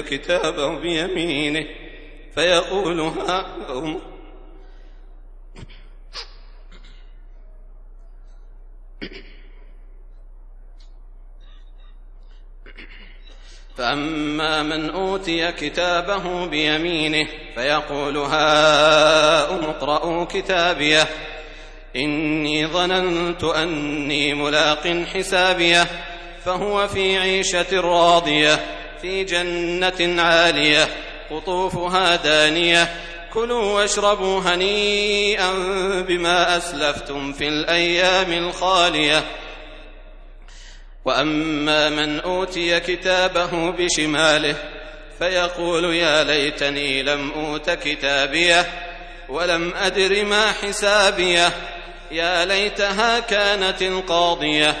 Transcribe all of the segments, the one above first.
كتابه بيمينه فيقول ها فأما من أوتي كتابه بيمينه فيقول هاؤم اقرءوا كتابيه. إني ظننت أني ملاق حسابيه فهو في عيشة راضية. في جنة عالية قطوفها دانية. كلوا واشربوا هنيئا بما أسلفتم في الأيام الخالية. وأما من أوتي كتابه بشماله فيقول يا ليتني لم أوت كتابيه ولم أدر ما حسابيه. يا ليتها كانت القاضية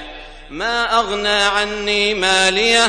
ما أغنى عني ماليه.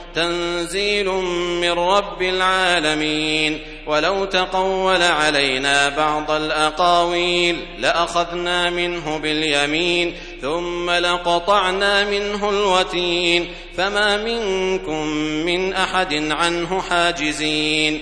تنزيل من رب العالمين. ولو تقول علينا بعض الأقاويل لأخذنا منه باليمين ثم لقطعنا منه الوتين فما منكم من أحد عنه حاجزين.